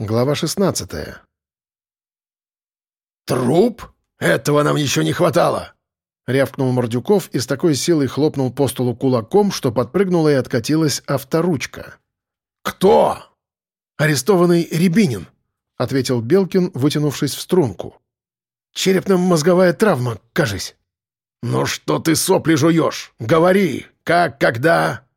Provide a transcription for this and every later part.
Глава 16 «Труп? Этого нам еще не хватало!» Рявкнул Мордюков и с такой силой хлопнул по столу кулаком, что подпрыгнула и откатилась авторучка. «Кто?» «Арестованный Рябинин», — ответил Белкин, вытянувшись в струнку. «Черепно-мозговая травма, кажись». «Ну что ты сопли жуешь? Говори! Как, когда?»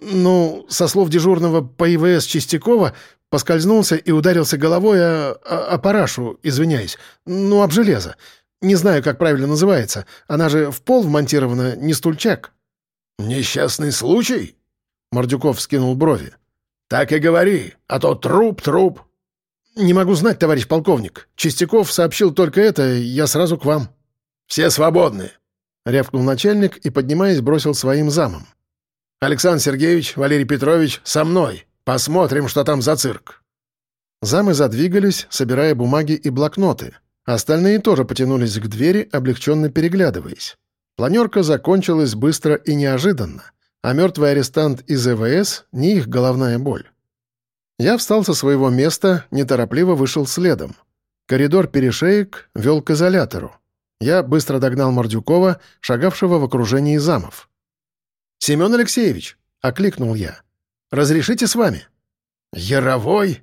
«Ну, со слов дежурного по ИВС Чистякова, поскользнулся и ударился головой о, о, о парашу, извиняюсь. Ну, об железо. Не знаю, как правильно называется. Она же в пол вмонтирована, не стульчак». «Несчастный случай?» Мордюков скинул брови. «Так и говори, а то труп, труп». «Не могу знать, товарищ полковник. Чистяков сообщил только это, я сразу к вам». «Все свободны», — рявкнул начальник и, поднимаясь, бросил своим замом. «Александр Сергеевич, Валерий Петрович, со мной. Посмотрим, что там за цирк». Замы задвигались, собирая бумаги и блокноты. Остальные тоже потянулись к двери, облегченно переглядываясь. Планерка закончилась быстро и неожиданно, а мертвый арестант из ЭВС — не их головная боль. Я встал со своего места, неторопливо вышел следом. Коридор перешеек вел к изолятору. Я быстро догнал Мордюкова, шагавшего в окружении замов. «Семен Алексеевич!» — окликнул я. «Разрешите с вами?» «Яровой?»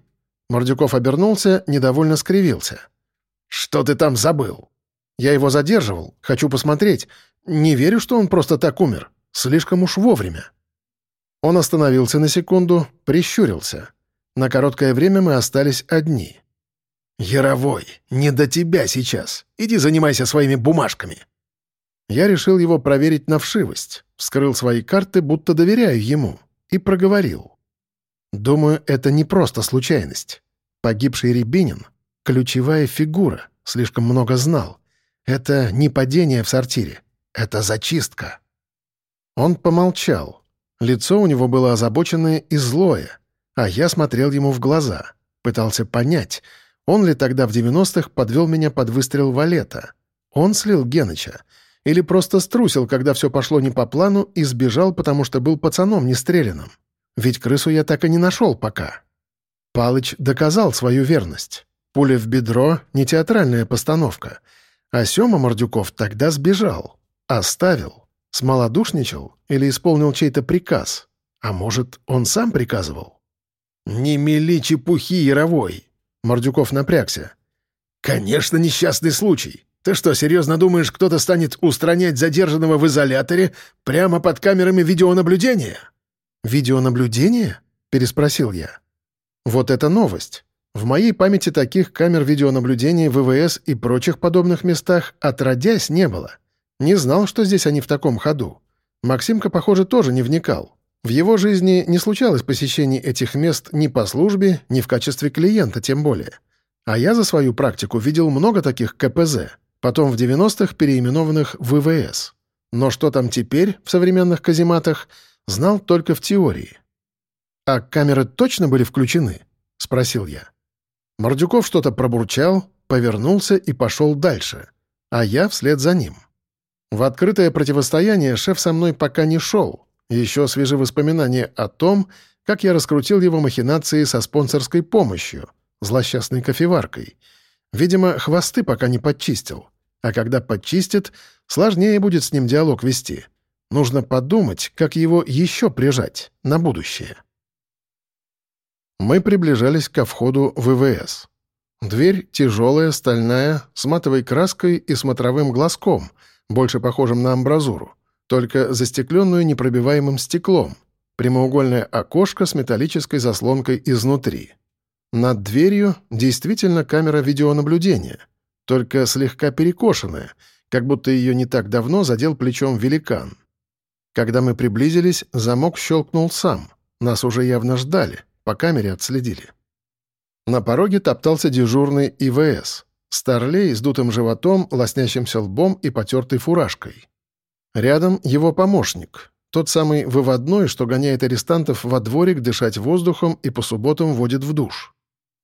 Мордюков обернулся, недовольно скривился. «Что ты там забыл?» «Я его задерживал. Хочу посмотреть. Не верю, что он просто так умер. Слишком уж вовремя». Он остановился на секунду, прищурился. На короткое время мы остались одни. «Яровой, не до тебя сейчас. Иди занимайся своими бумажками». Я решил его проверить на вшивость, вскрыл свои карты, будто доверяю ему, и проговорил. Думаю, это не просто случайность. Погибший Рябинин — ключевая фигура, слишком много знал. Это не падение в сортире, это зачистка. Он помолчал. Лицо у него было озабоченное и злое, а я смотрел ему в глаза, пытался понять, он ли тогда в 90-х подвел меня под выстрел валета. Он слил Геныча — или просто струсил, когда все пошло не по плану, и сбежал, потому что был пацаном нестреляным. Ведь крысу я так и не нашел пока. Палыч доказал свою верность. Пуля в бедро — не театральная постановка. А Сёма Мордюков тогда сбежал. Оставил. Смолодушничал или исполнил чей-то приказ. А может, он сам приказывал? «Не мели чепухи, Яровой!» Мордюков напрягся. «Конечно, несчастный случай. Ты что, серьезно думаешь, кто-то станет устранять задержанного в изоляторе прямо под камерами видеонаблюдения?» «Видеонаблюдение?» — переспросил я. «Вот это новость. В моей памяти таких камер видеонаблюдения в ВВС и прочих подобных местах отродясь не было. Не знал, что здесь они в таком ходу. Максимка, похоже, тоже не вникал. В его жизни не случалось посещений этих мест ни по службе, ни в качестве клиента тем более. А я за свою практику видел много таких КПЗ потом в 90-х переименованных в ВВС. Но что там теперь в современных казематах, знал только в теории. «А камеры точно были включены?» — спросил я. Мордюков что-то пробурчал, повернулся и пошел дальше, а я вслед за ним. В открытое противостояние шеф со мной пока не шел. Еще свежи воспоминания о том, как я раскрутил его махинации со спонсорской помощью, злосчастной кофеваркой. Видимо, хвосты пока не подчистил. А когда подчистит, сложнее будет с ним диалог вести. Нужно подумать, как его еще прижать на будущее. Мы приближались ко входу в ВВС. Дверь тяжелая, стальная, с матовой краской и смотровым глазком, больше похожим на амбразуру, только застекленную непробиваемым стеклом, прямоугольное окошко с металлической заслонкой изнутри. Над дверью действительно камера видеонаблюдения — только слегка перекошенная, как будто ее не так давно задел плечом великан. Когда мы приблизились, замок щелкнул сам. Нас уже явно ждали, по камере отследили. На пороге топтался дежурный ИВС. Старлей с дутым животом, лоснящимся лбом и потертой фуражкой. Рядом его помощник, тот самый выводной, что гоняет арестантов во дворик дышать воздухом и по субботам водит в душ.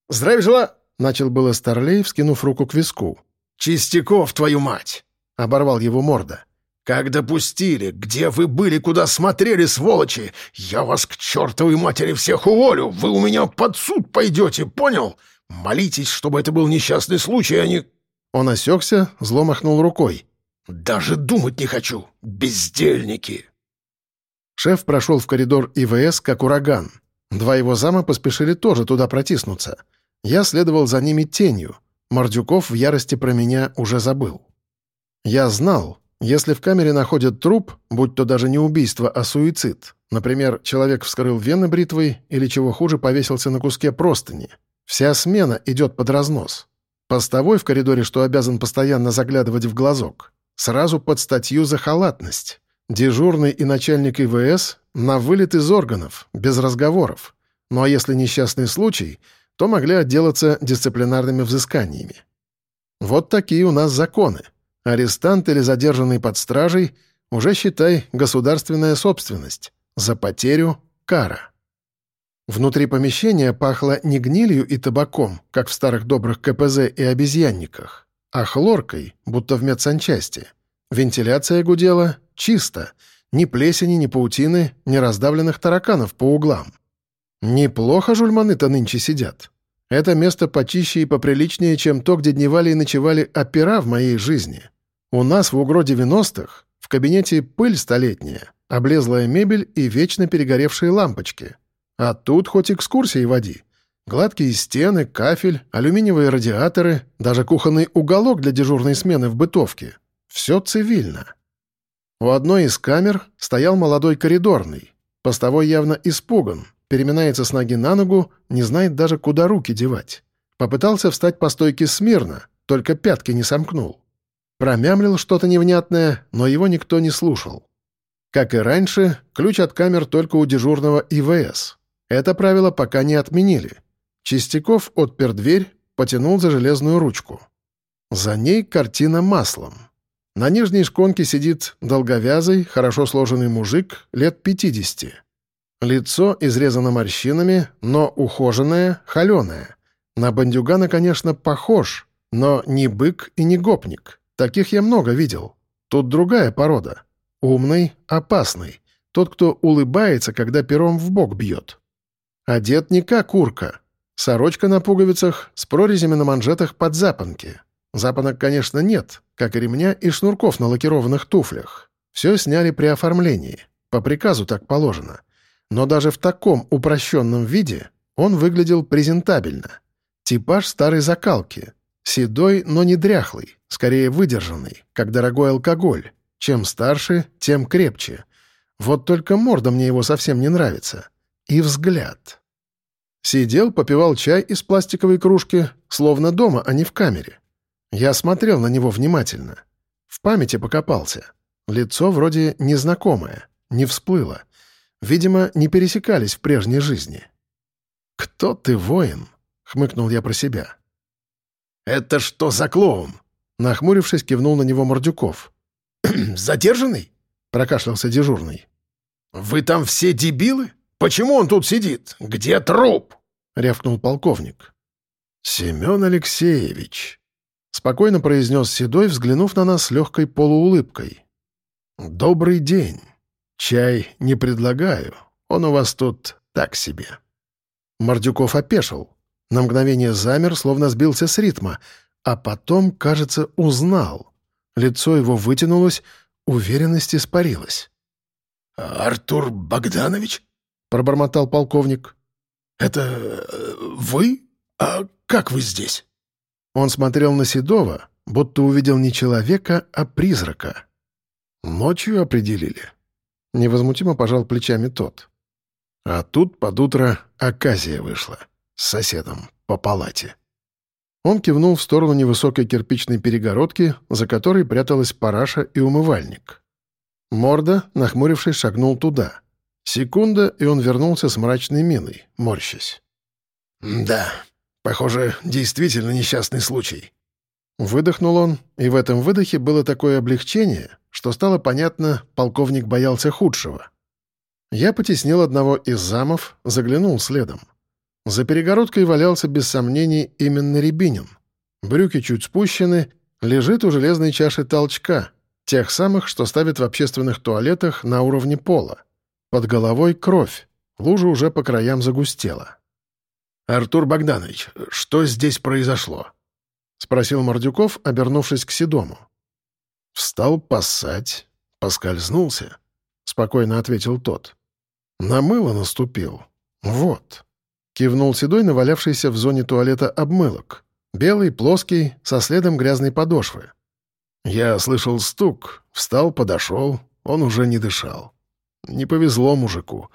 «Здравия желаю!» Начал было Старлей, вскинув руку к виску. «Чистяков, твою мать!» — оборвал его морда. Как допустили? Где вы были? Куда смотрели, сволочи? Я вас к чертовой матери всех уволю! Вы у меня под суд пойдете, понял? Молитесь, чтобы это был несчастный случай, а не...» Он осекся, зло махнул рукой. «Даже думать не хочу! Бездельники!» Шеф прошел в коридор ИВС, как ураган. Два его зама поспешили тоже туда протиснуться. Я следовал за ними тенью. Мордюков в ярости про меня уже забыл. Я знал, если в камере находят труп, будь то даже не убийство, а суицид, например, человек вскрыл вены бритвой или, чего хуже, повесился на куске простыни, вся смена идет под разнос. Постовой в коридоре, что обязан постоянно заглядывать в глазок, сразу под статью за халатность. Дежурный и начальник ИВС на вылет из органов, без разговоров. Ну а если несчастный случай, то могли отделаться дисциплинарными взысканиями. Вот такие у нас законы. Арестант или задержанный под стражей уже, считай, государственная собственность. За потерю — кара. Внутри помещения пахло не гнилью и табаком, как в старых добрых КПЗ и обезьянниках, а хлоркой, будто в медсанчасти. Вентиляция гудела чисто. Ни плесени, ни паутины, ни раздавленных тараканов по углам. Неплохо жульманы-то нынче сидят. Это место почище и поприличнее, чем то, где дневали и ночевали опера в моей жизни. У нас в угро 90-х в кабинете пыль столетняя, облезлая мебель и вечно перегоревшие лампочки. А тут хоть экскурсии води. Гладкие стены, кафель, алюминиевые радиаторы, даже кухонный уголок для дежурной смены в бытовке. Все цивильно. У одной из камер стоял молодой коридорный. Постовой явно испуган, переминается с ноги на ногу, не знает даже, куда руки девать. Попытался встать по стойке смирно, только пятки не сомкнул. Промямлил что-то невнятное, но его никто не слушал. Как и раньше, ключ от камер только у дежурного ИВС. Это правило пока не отменили. Чистяков отпер дверь, потянул за железную ручку. За ней картина маслом. На нижней шконке сидит долговязый, хорошо сложенный мужик лет 50. Лицо изрезано морщинами, но ухоженное, холеное. На бандюгана, конечно, похож, но не бык и не гопник. Таких я много видел. Тут другая порода. Умный, опасный. Тот, кто улыбается, когда пером в бок бьет. Одет не как урка. Сорочка на пуговицах с прорезями на манжетах под запонки. Запонок, конечно, нет, как и ремня и шнурков на лакированных туфлях. Все сняли при оформлении. По приказу так положено. Но даже в таком упрощенном виде он выглядел презентабельно. Типаж старой закалки. Седой, но не дряхлый, скорее выдержанный, как дорогой алкоголь. Чем старше, тем крепче. Вот только морда мне его совсем не нравится. И взгляд. Сидел, попивал чай из пластиковой кружки, словно дома, а не в камере. Я смотрел на него внимательно. В памяти покопался. Лицо вроде незнакомое, не всплыло. Видимо, не пересекались в прежней жизни. «Кто ты, воин?» — хмыкнул я про себя. «Это что за клоун?» Нахмурившись, кивнул на него Мордюков. «Задержанный?» — прокашлялся дежурный. «Вы там все дебилы? Почему он тут сидит? Где труп?» — рявкнул полковник. «Семен Алексеевич», — спокойно произнес Седой, взглянув на нас с легкой полуулыбкой. «Добрый день. Чай не предлагаю. Он у вас тут так себе». Мордюков опешил. На мгновение замер, словно сбился с ритма, а потом, кажется, узнал. Лицо его вытянулось, уверенность испарилась. «Артур Богданович?» — пробормотал полковник. «Это э, вы? А как вы здесь?» Он смотрел на Седова, будто увидел не человека, а призрака. «Ночью определили», Невозмутимо пожал плечами тот. А тут под утро оказия вышла. С соседом по палате. Он кивнул в сторону невысокой кирпичной перегородки, за которой пряталась параша и умывальник. Морда, нахмурившись, шагнул туда. Секунда, и он вернулся с мрачной миной, морщась. «Да, похоже, действительно несчастный случай». Выдохнул он, и в этом выдохе было такое облегчение, что стало понятно, полковник боялся худшего. Я потеснил одного из замов, заглянул следом. За перегородкой валялся без сомнений именно Рябинин. Брюки чуть спущены, лежит у железной чаши толчка. Тех самых, что ставят в общественных туалетах на уровне пола. Под головой кровь, лужа уже по краям загустела. «Артур Богданович, что здесь произошло?» — спросил Мордюков, обернувшись к Седому. «Встал поссать, поскользнулся», — спокойно ответил тот. «На мыло наступил. Вот». Кивнул Седой, навалявшийся в зоне туалета обмылок. Белый, плоский, со следом грязной подошвы. Я слышал стук, встал, подошел, он уже не дышал. Не повезло мужику.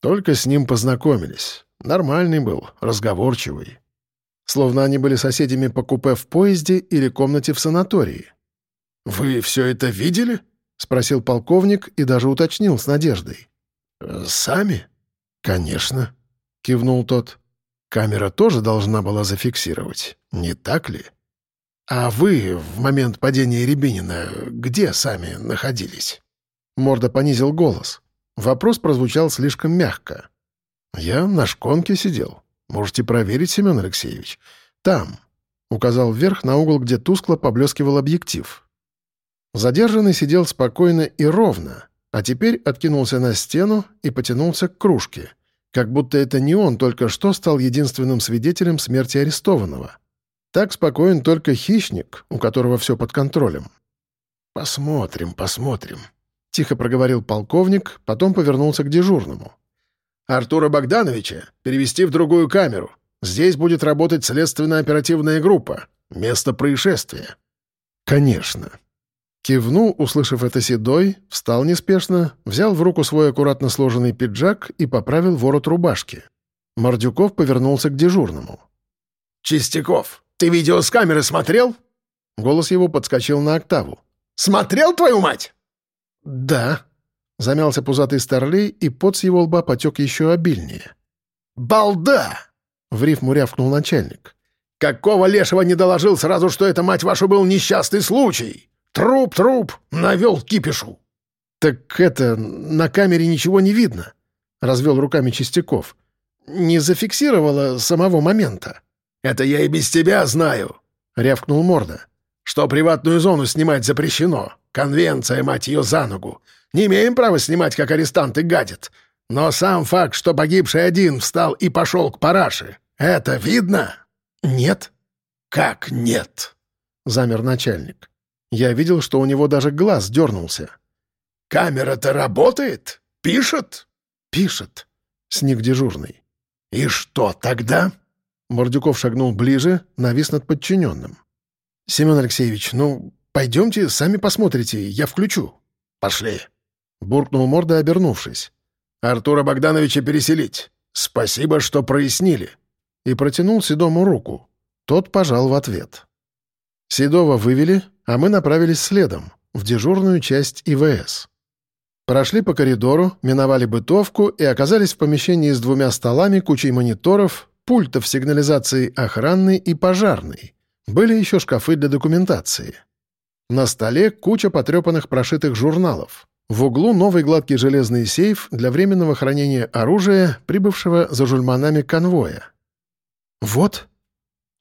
Только с ним познакомились. Нормальный был, разговорчивый. Словно они были соседями по купе в поезде или комнате в санатории. «Вы все это видели?» — спросил полковник и даже уточнил с надеждой. «Сами?» «Конечно», — кивнул тот. «Камера тоже должна была зафиксировать, не так ли?» «А вы в момент падения Рябинина где сами находились?» Морда понизил голос. Вопрос прозвучал слишком мягко. «Я на шконке сидел. Можете проверить, Семен Алексеевич. Там», — указал вверх на угол, где тускло поблескивал объектив. Задержанный сидел спокойно и ровно, а теперь откинулся на стену и потянулся к кружке, как будто это не он только что стал единственным свидетелем смерти арестованного. Так спокоен только хищник, у которого все под контролем. «Посмотрим, посмотрим», — тихо проговорил полковник, потом повернулся к дежурному. «Артура Богдановича перевести в другую камеру. Здесь будет работать следственно-оперативная группа. Место происшествия». «Конечно». Кивнул, услышав это седой, встал неспешно, взял в руку свой аккуратно сложенный пиджак и поправил ворот рубашки. Мордюков повернулся к дежурному. «Чистяков, ты видео с камеры смотрел?» Голос его подскочил на октаву. «Смотрел, твою мать?» «Да», — замялся пузатый старлей, и пот с его лба потек еще обильнее. «Балда!» — в рифму рявкнул начальник. «Какого лешего не доложил сразу, что это, мать вашу, был несчастный случай? Труп, труп, навел кипишу!» «Так это, на камере ничего не видно», — развел руками Чистяков. «Не зафиксировало самого момента». «Это я и без тебя знаю», — рявкнул Морда. «Что приватную зону снимать запрещено. Конвенция, мать ее, за ногу. Не имеем права снимать, как арестанты гадят. Но сам факт, что погибший один встал и пошел к параше, это видно?» «Нет». «Как нет?» — замер начальник. Я видел, что у него даже глаз дернулся. «Камера-то работает? Пишет?» «Пишет», — сник дежурный. «И что тогда?» Мордюков шагнул ближе, навис над подчиненным. «Семен Алексеевич, ну, пойдемте, сами посмотрите, я включу». «Пошли», — буркнул Морда, обернувшись. «Артура Богдановича переселить. Спасибо, что прояснили». И протянул Седому руку. Тот пожал в ответ. Седова вывели, а мы направились следом, в дежурную часть ИВС. Прошли по коридору, миновали бытовку и оказались в помещении с двумя столами, кучей мониторов, пультов сигнализации охранной и пожарной. Были еще шкафы для документации. На столе куча потрепанных прошитых журналов. В углу новый гладкий железный сейф для временного хранения оружия, прибывшего за жульманами конвоя. «Вот».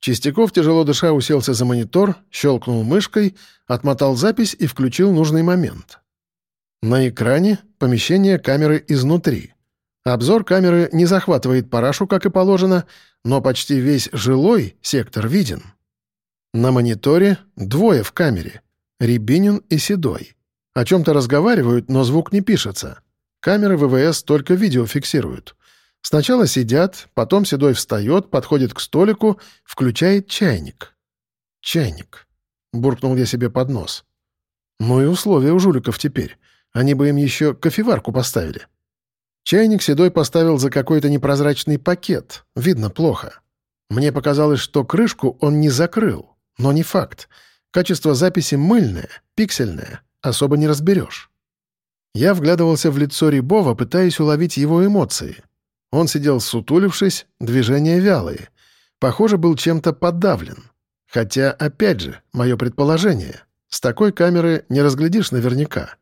Чистяков, тяжело дыша, уселся за монитор, щелкнул мышкой, отмотал запись и включил нужный момент. На экране помещение камеры изнутри. Обзор камеры не захватывает парашу, как и положено, но почти весь жилой сектор виден. На мониторе двое в камере — Рябинин и Седой. О чем-то разговаривают, но звук не пишется. Камеры ВВС только видео фиксируют. Сначала сидят, потом Седой встает, подходит к столику, включает чайник. «Чайник», — буркнул я себе под нос. «Ну и условия у жуликов теперь. Они бы им еще кофеварку поставили». Чайник Седой поставил за какой-то непрозрачный пакет. Видно плохо. Мне показалось, что крышку он не закрыл. Но не факт. Качество записи мыльное, пиксельное. Особо не разберешь. Я вглядывался в лицо Рябова, пытаясь уловить его эмоции. Он сидел сутулившись, движения вялые. Похоже, был чем-то подавлен. Хотя, опять же, мое предположение. С такой камеры не разглядишь наверняка.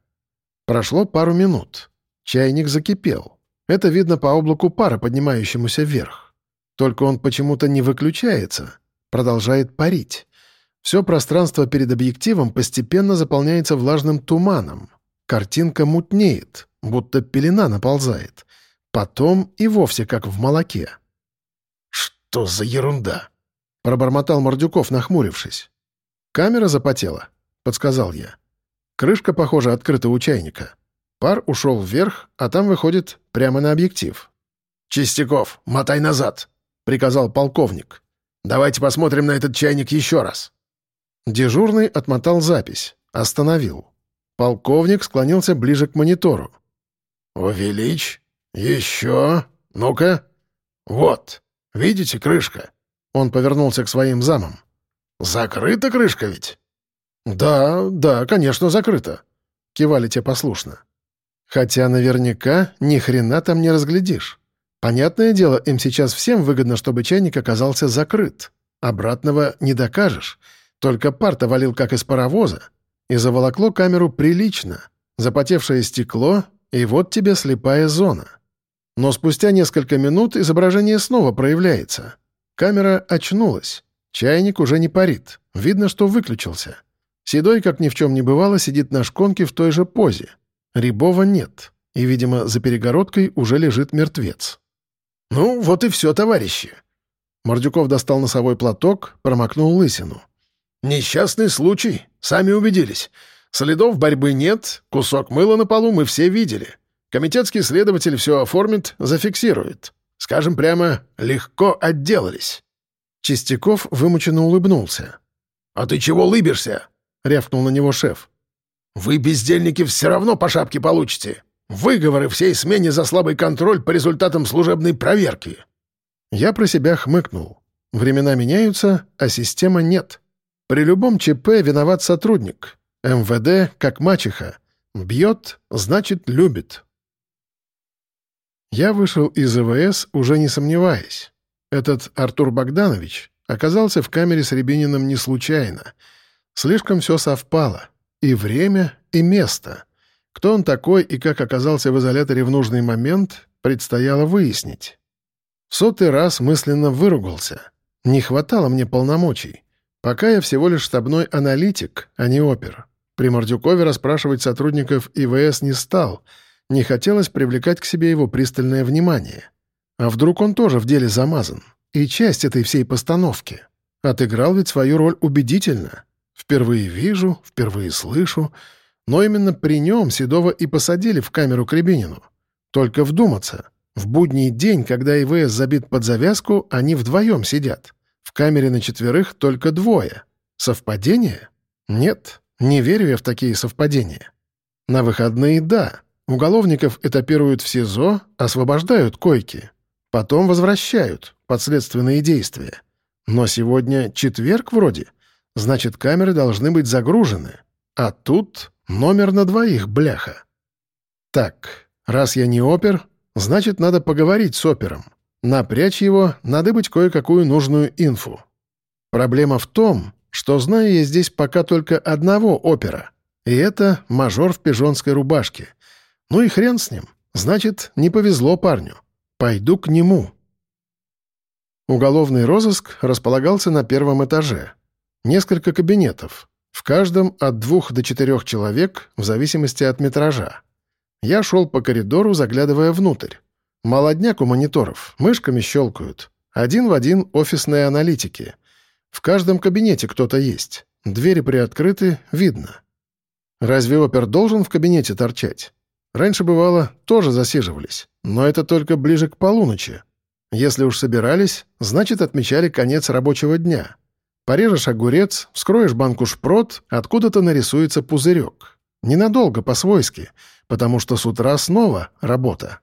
Прошло пару минут. Чайник закипел. Это видно по облаку пара, поднимающемуся вверх. Только он почему-то не выключается, продолжает парить. Все пространство перед объективом постепенно заполняется влажным туманом. Картинка мутнеет, будто пелена наползает. Потом и вовсе как в молоке. «Что за ерунда?» — пробормотал Мордюков, нахмурившись. «Камера запотела», — подсказал я. Крышка, похоже, открыта у чайника. Пар ушел вверх, а там выходит прямо на объектив. «Чистяков, мотай назад», — приказал полковник. «Давайте посмотрим на этот чайник еще раз». Дежурный отмотал запись, остановил. Полковник склонился ближе к монитору. «Увеличь. Еще. Ну-ка. Вот. Видите, крышка?» Он повернулся к своим замам. «Закрыта крышка ведь?» «Да, да, конечно, закрыта», — кивали те послушно. Хотя наверняка ни хрена там не разглядишь. Понятное дело, им сейчас всем выгодно, чтобы чайник оказался закрыт. Обратного не докажешь. Только пар-то валил как из паровоза и заволокло камеру прилично. Запотевшее стекло, и вот тебе слепая зона. Но спустя несколько минут изображение снова проявляется. Камера очнулась. Чайник уже не парит. Видно, что выключился. Седой, как ни в чем не бывало, сидит на шконке в той же позе. Рябова нет. И, видимо, за перегородкой уже лежит мертвец. «Ну, вот и все, товарищи!» Мордюков достал носовой платок, промокнул лысину. «Несчастный случай, сами убедились. Следов борьбы нет, кусок мыла на полу мы все видели. Комитетский следователь все оформит, зафиксирует. Скажем прямо, легко отделались». Чистяков вымученно улыбнулся. «А ты чего лыбишься?» — рявкнул на него шеф. «Вы, бездельники, все равно по шапке получите. Выговоры всей смене за слабый контроль по результатам служебной проверки». Я про себя хмыкнул. Времена меняются, а система нет. При любом ЧП виноват сотрудник. МВД как мачеха. Бьет, значит, любит. Я вышел из ИВС, уже не сомневаясь. Этот Артур Богданович оказался в камере с Рябининым не случайно. Слишком все совпало. И время, и место. Кто он такой и как оказался в изоляторе в нужный момент, предстояло выяснить. В сотый раз мысленно выругался. Не хватало мне полномочий. Пока я всего лишь штабной аналитик, а не опер. При Мордюкове расспрашивать сотрудников ИВС не стал. Не хотелось привлекать к себе его пристальное внимание. А вдруг он тоже в деле замазан? И часть этой всей постановки. Отыграл ведь свою роль убедительно. Впервые вижу, впервые слышу. Но именно при нем Седова и посадили в камеру к Рябинину. Только вдуматься. В будний день, когда ИВС забит под завязку, они вдвоем сидят. В камере на четверых только двое. Совпадение? Нет, не верю я в такие совпадения. На выходные — да. Уголовников этапируют в СИЗО, освобождают койки. Потом возвращают, подследственные действия. Но сегодня четверг вроде. Значит, камеры должны быть загружены. А тут номер на двоих, бляха. Так, раз я не опер, значит, надо поговорить с опером. Напрячь его, надо быть кое-какую нужную инфу. Проблема в том, что знаю я здесь пока только одного опера, и это мажор в пижонской рубашке. Ну и хрен с ним. Значит, не повезло парню. Пойду к нему. Уголовный розыск располагался на первом этаже. Несколько кабинетов. В каждом от двух до четырех человек, в зависимости от метража. Я шел по коридору, заглядывая внутрь. Молодняк у мониторов, мышками щелкают. Один в один офисные аналитики. В каждом кабинете кто-то есть. Двери приоткрыты, видно. Разве опер должен в кабинете торчать? Раньше, бывало, тоже засиживались. Но это только ближе к полуночи. Если уж собирались, значит, отмечали конец рабочего дня. Порежешь огурец, вскроешь банку шпрот, откуда-то нарисуется пузырек. Ненадолго, по-свойски, потому что с утра снова работа.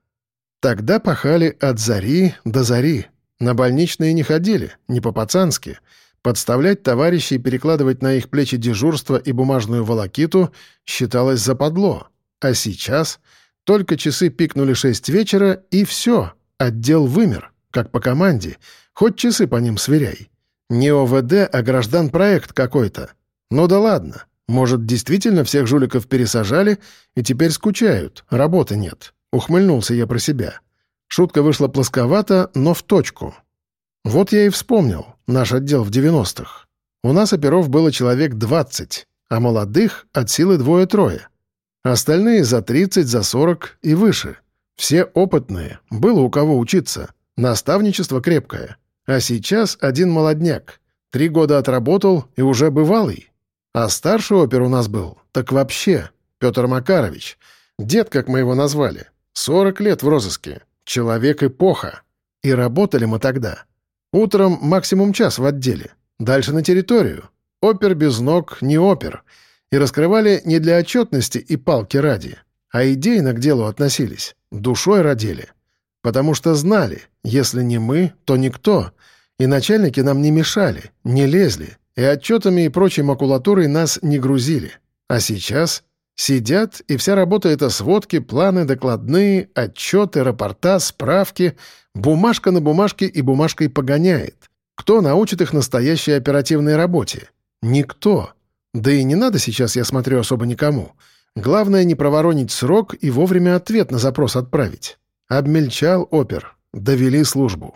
Тогда пахали от зари до зари. На больничные не ходили, не по-пацански. Подставлять товарищей и перекладывать на их плечи дежурство и бумажную волокиту считалось западло. А сейчас только часы пикнули шесть вечера, и все, отдел вымер, как по команде. Хоть часы по ним сверяй. Не ОВД, а граждан-проект какой-то. Ну да ладно, может, действительно всех жуликов пересажали и теперь скучают, работы нет. Ухмыльнулся я про себя. Шутка вышла плосковато, но в точку. Вот я и вспомнил наш отдел в 90-х. У нас оперов было человек 20, а молодых от силы двое-трое. Остальные за 30, за 40 и выше. Все опытные, было у кого учиться. Наставничество крепкое. А сейчас один молодняк. Три года отработал и уже бывалый. А старший опер у нас был, так вообще, Петр Макарович. Дед, как мы его назвали. 40 лет в розыске. Человек-эпоха. И работали мы тогда. Утром максимум час в отделе. Дальше на территорию. Опер без ног не опер. И раскрывали не для отчетности и палки ради, а идейно к делу относились, душой родили. Потому что знали, если не мы, то никто. И начальники нам не мешали, не лезли, и отчетами и прочей макулатурой нас не грузили. А сейчас сидят, и вся работа — это сводки, планы, докладные, отчеты, рапорта, справки. Бумажка на бумажке и бумажкой погоняет. Кто научит их настоящей оперативной работе? Никто. Да и не надо сейчас, я смотрю, особо никому. Главное не проворонить срок и вовремя ответ на запрос отправить. Обмельчал опер. Довели службу.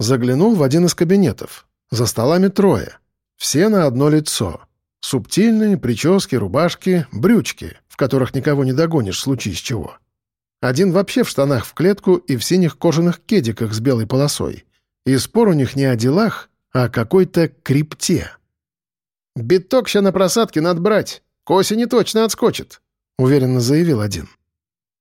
Заглянул в один из кабинетов. За столами трое. Все на одно лицо. Субтильные, прически, рубашки, брючки, в которых никого не догонишь, случись чего. Один вообще в штанах в клетку и в синих кожаных кедиках с белой полосой. И спор у них не о делах, а о какой-то крипте. «Биток ща на просадке надо брать. К осени точно отскочит», — уверенно заявил один.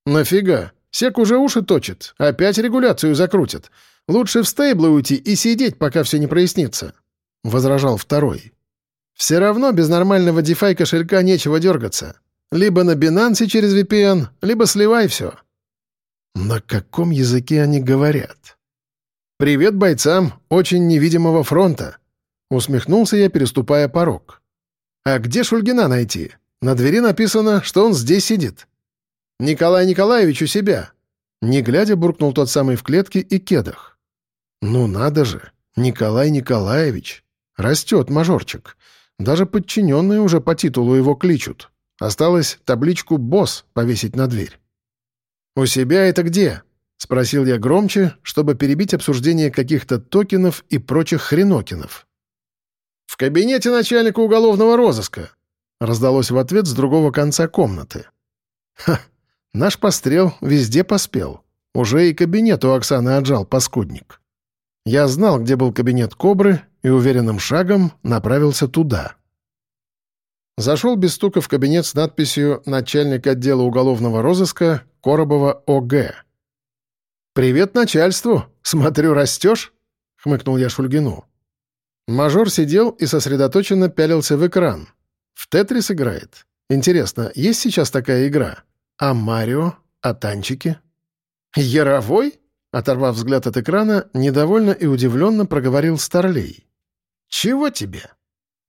«Нафига? SEC уже уши точит. Опять регуляцию закрутит. Лучше в стейблы уйти и сидеть, пока все не прояснится», — возражал второй. «Все равно без нормального DeFi кошелька нечего дергаться. Либо на Binance через VPN, либо сливай все». На каком языке они говорят? «Привет бойцам очень невидимого фронта!» Усмехнулся я, переступая порог. «А где Шульгина найти? На двери написано, что он здесь сидит». «Николай Николаевич у себя!» Не глядя, буркнул тот самый в клетке и кедах. «Ну надо же! Николай Николаевич! Растет мажорчик. Даже подчиненные уже по титулу его кличут. Осталось табличку «Босс» повесить на дверь». «У себя это где?» — спросил я громче, чтобы перебить обсуждение каких-то токенов и прочих хренокинов. «В кабинете начальника уголовного розыска», — раздалось в ответ с другого конца комнаты. «Ха, наш пострел везде поспел. Уже и кабинет у Оксаны отжал паскудник. Я знал, где был кабинет Кобры, и уверенным шагом направился туда». Зашел без стука в кабинет с надписью «Начальник отдела уголовного розыска Коробова ОГ». «Привет начальству! Смотрю, растешь?» — хмыкнул я Шульгину. Мажор сидел и сосредоточенно пялился в экран. В «Тетрис» играет. Интересно, есть сейчас такая игра? А Марио? А танчики? «Яровой?» — оторвав взгляд от экрана, недовольно и удивленно проговорил Старлей. «Чего тебе?»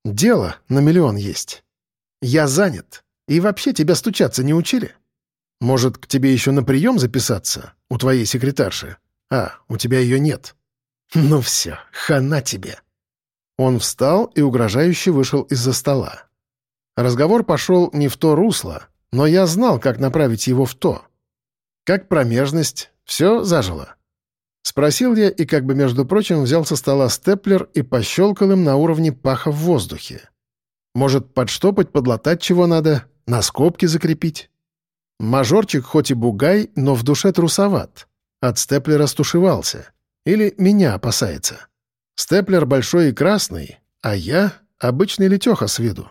«Дело на миллион есть. Я занят. И вообще тебя стучаться не учили?» Может, к тебе еще на прием записаться? У твоей секретарши? А, у тебя ее нет. Ну все, хана тебе. Он встал и угрожающе вышел из-за стола. Разговор пошел не в то русло, но я знал, как направить его в то. Как промежность, все зажило. Спросил я и как бы, между прочим, взял со стола степлер и пощелкал им на уровне паха в воздухе. Может, подштопать, подлатать чего надо, на скобки закрепить? Мажорчик хоть и бугай, но в душе трусоват. От степлера стушевался. Или меня опасается. Степлер большой и красный, а я — обычный летеха с виду.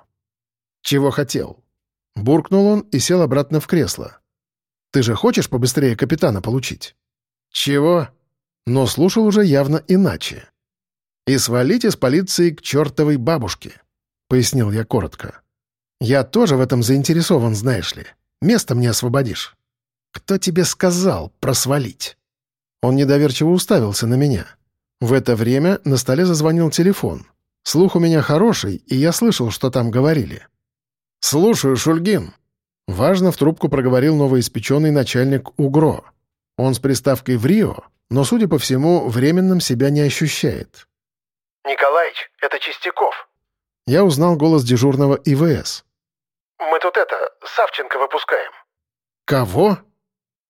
Чего хотел? Буркнул он и сел обратно в кресло. Ты же хочешь побыстрее капитана получить? Чего? Но слушал уже явно иначе. И свалить из полиции к чертовой бабушке, пояснил я коротко. Я тоже в этом заинтересован, знаешь ли. Место мне освободишь». «Кто тебе сказал просвалить?» Он недоверчиво уставился на меня. В это время на столе зазвонил телефон. Слух у меня хороший, и я слышал, что там говорили. «Слушаю, Шульгин». Важно в трубку проговорил новоиспеченный начальник УГРО. Он с приставкой в Рио, но, судя по всему, временным себя не ощущает. «Николаич, это Чистяков». Я узнал голос дежурного ИВС. «Мы тут это, Савченко выпускаем». «Кого?»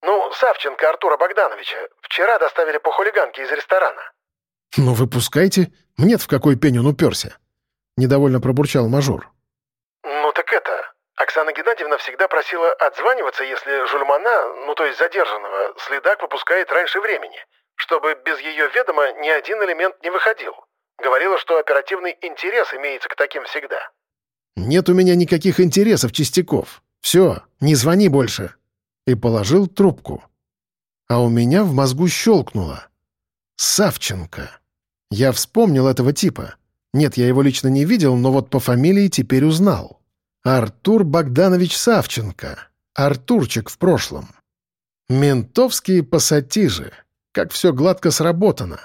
«Ну, Савченко Артура Богдановича. Вчера доставили по хулиганке из ресторана». «Ну, выпускайте. Мне в какой пень он уперся?» — недовольно пробурчал мажор. «Ну так это... Оксана Геннадьевна всегда просила отзваниваться, если Жульмана, ну то есть задержанного, следак выпускает раньше времени, чтобы без ее ведома ни один элемент не выходил. Говорила, что оперативный интерес имеется к таким всегда». «Нет у меня никаких интересов, Чистяков. Все, не звони больше». И положил трубку. А у меня в мозгу щелкнуло. Савченко. Я вспомнил этого типа. Нет, я его лично не видел, но вот по фамилии теперь узнал. Артур Богданович Савченко. Артурчик в прошлом. Ментовские пассатижи. Как все гладко сработано.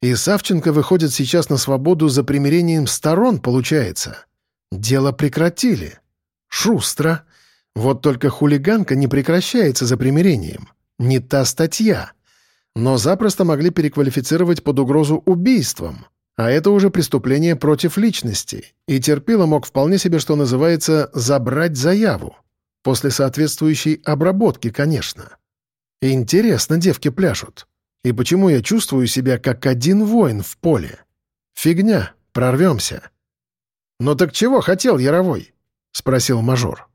И Савченко выходит сейчас на свободу за примирением сторон, получается. Дело прекратили. Шустро. Вот только хулиганка не прекращается за примирением. Не та статья. Но запросто могли переквалифицировать под угрозу убийством. А это уже преступление против личности, и терпило мог вполне себе, что называется, забрать заяву. После соответствующей обработки, конечно. Интересно девки пляшут. И почему я чувствую себя как один воин в поле? Фигня, прорвемся. «Ну так чего хотел Яровой?» — спросил мажор.